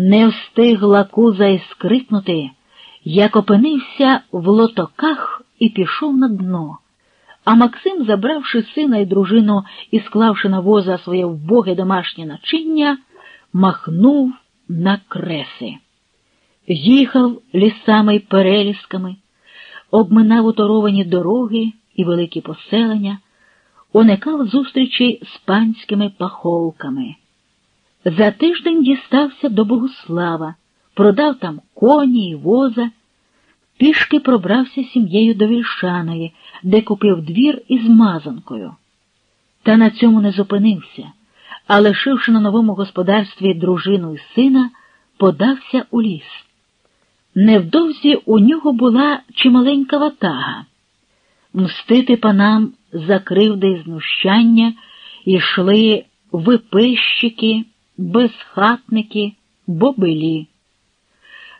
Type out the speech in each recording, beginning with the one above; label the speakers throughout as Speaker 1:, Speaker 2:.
Speaker 1: Не встигла куза й скрикнути, як опинився в лотоках і пішов на дно. А Максим, забравши сина і дружину і склавши на воза своє вбоге домашнє начиння, махнув на креси. Їхав лісами й перелісками, обминав уторовані дороги і великі поселення, уникав зустрічей з панськими паховками. За тиждень дістався до Богослава, продав там коні й воза, пішки пробрався сім'єю до Вільшаної, де купив двір із мазанкою. Та на цьому не зупинився, а лишивши на новому господарстві дружину і сина, подався у ліс. Невдовзі у нього була чималенька ватага. Мстити панам за кривди і знущання йшли випищики, безхатники, бобилі.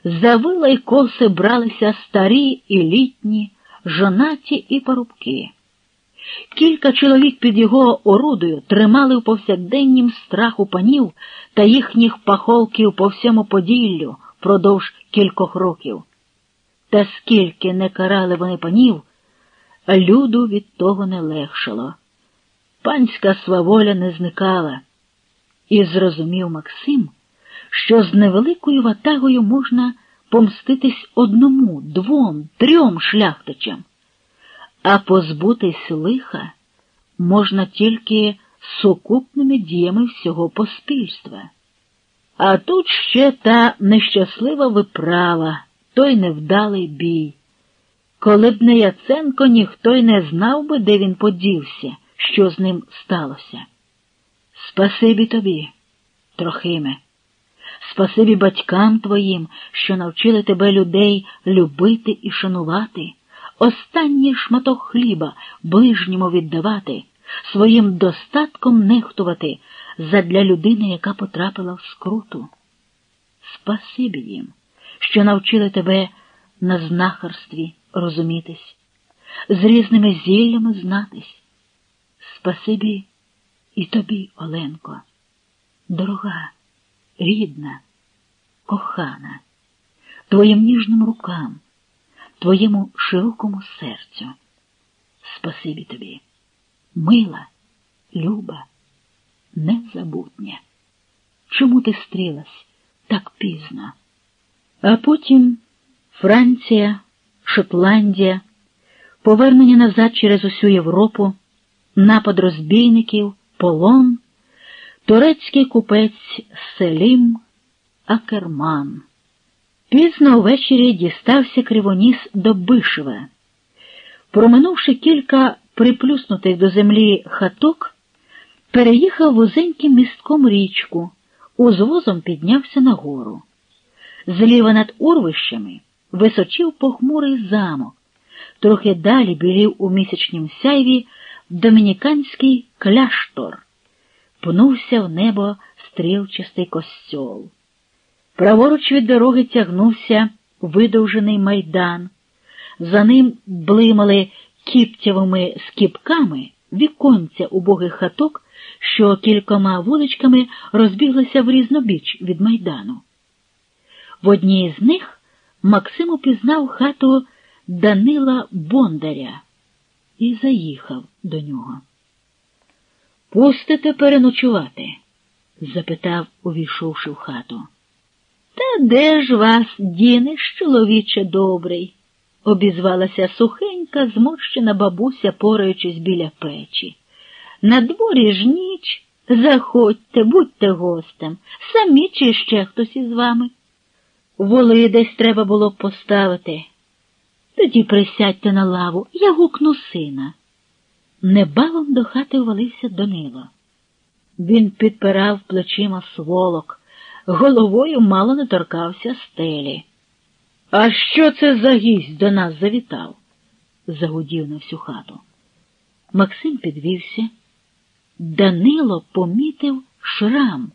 Speaker 1: За вила й коси бралися старі і літні, жонаті і парубки. Кілька чоловік під його орудою тримали в повсякденнім страху панів та їхніх пахолків по всьому Поділлю продовж кількох років. Та скільки не карали вони панів, люду від того не легшало. Панська сваволя не зникала, і зрозумів Максим, що з невеликою ватагою можна помститись одному, двом, трьом шляхтичам, а позбутись лиха можна тільки сукупними діями всього поспільства. А тут ще та нещаслива виправа, той невдалий бій. Коли б не Яценко, ніхто й не знав би, де він подівся, що з ним сталося. Спасибі тобі, Трохиме, спасибі батькам твоїм, що навчили тебе людей любити і шанувати, останній шматок хліба ближньому віддавати, своїм достатком нехтувати задля людини, яка потрапила в скруту. Спасибі їм, що навчили тебе на знахарстві розумітись, з різними зіллями знатись. Спасибі і тобі, Оленко, дорога, рідна, кохана, твоїм ніжним рукам, твоєму широкому серцю. Спасибі тобі, мила, люба, незабутня. Чому ти стрілась так пізно? А потім Франція, Шотландія, повернення назад через усю Європу, напад розбійників, полон, турецький купець Селім Акерман. Пізно ввечері дістався кривоніс до Бишева. Проминувши кілька приплюснутих до землі хаток, переїхав вузеньким містком річку, узвозом піднявся на гору. Зліва над урвищами височив похмурий замок, трохи далі білів у місячнім сяйві домініканський кляштор, пнувся в небо стрілчастий костьол. Праворуч від дороги тягнувся видовжений майдан, за ним блимали кіптявими скіпками віконця убогих хаток, що кількома вуличками розбіглися в різнобіч від майдану. В одній з них Максим упізнав хату Данила Бондаря і заїхав до нього. Пустите переночувати? запитав, увійшовши в хату. Та де ж вас, дінеш, чоловіче добрий? обізвалася сухенька, зморщена бабуся, пораючись біля печі. На дворі ж ніч. Заходьте, будьте гостем, самі чи ще хтось із вами. Воли десь треба було б поставити. Тоді присядьте на лаву, я гукну сина. Небавом до хати ввалився Данило. Він підпирав плечима сволок, головою мало не торкався стелі. А що це за гість до нас завітав? загудів на всю хату. Максим підвівся. Данило помітив шрам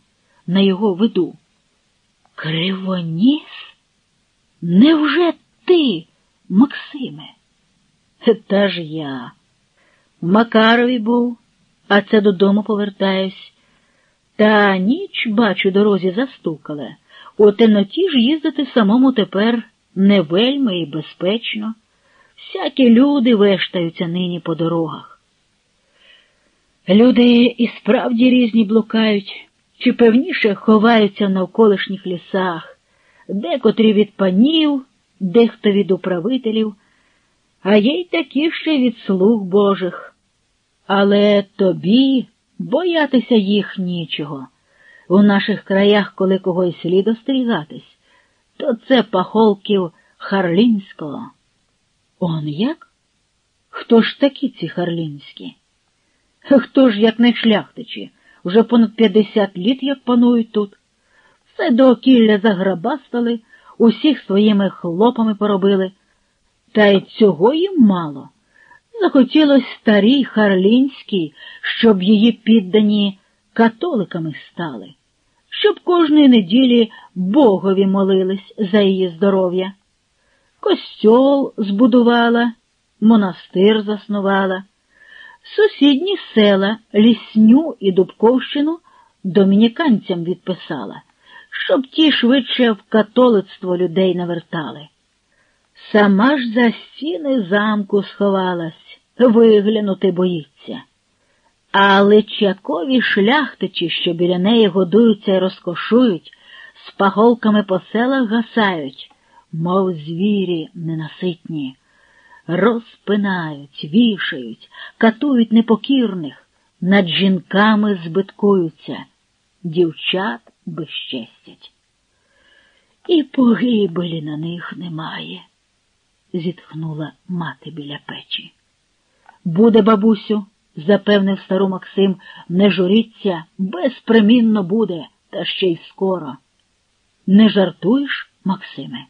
Speaker 1: на його виду. Кривоніс? Невже ти, Максиме? Та ж я. В Макарові був, а це додому повертаюсь. Та ніч, бачу, дорозі застукала. У темноті ж їздити самому тепер не вельми і безпечно. Всякі люди вештаються нині по дорогах. Люди і справді різні блукають, чи певніше ховаються в навколишніх лісах, декотрі від панів, дехто від управителів, а є й такі ще від слуг Божих. Але тобі боятися їх нічого. У наших краях, коли когось слід остерігатись, то це пахолків Харлінського. Он як? Хто ж такі ці Харлінські? Хто ж, як не шляхтичі, вже понад п'ятдесят літ як панують тут. Все до окілля заграбастали, усіх своїми хлопами поробили. Та й цього їм мало. Захотілось старій Харлінській, щоб її піддані католиками стали, щоб кожної неділі Богові молились за її здоров'я. Костьол збудувала, монастир заснувала, сусідні села Лісню і Дубковщину домініканцям відписала, щоб ті швидше в католицтво людей навертали. Сама ж за стіни замку сховалась, виглянути боїться. А личакові шляхтичі, що біля неї годуються і розкошують, з паголками по селах гасають, мов звірі ненаситні, розпинають, вішають, катують непокірних, над жінками збиткуються, дівчат безчестять. І погибелі на них немає, зітхнула мати біля печі. Буде, бабусю запевнив стару Максим, не журіться, безпримінно буде, та ще й скоро. Не жартуєш, Максиме?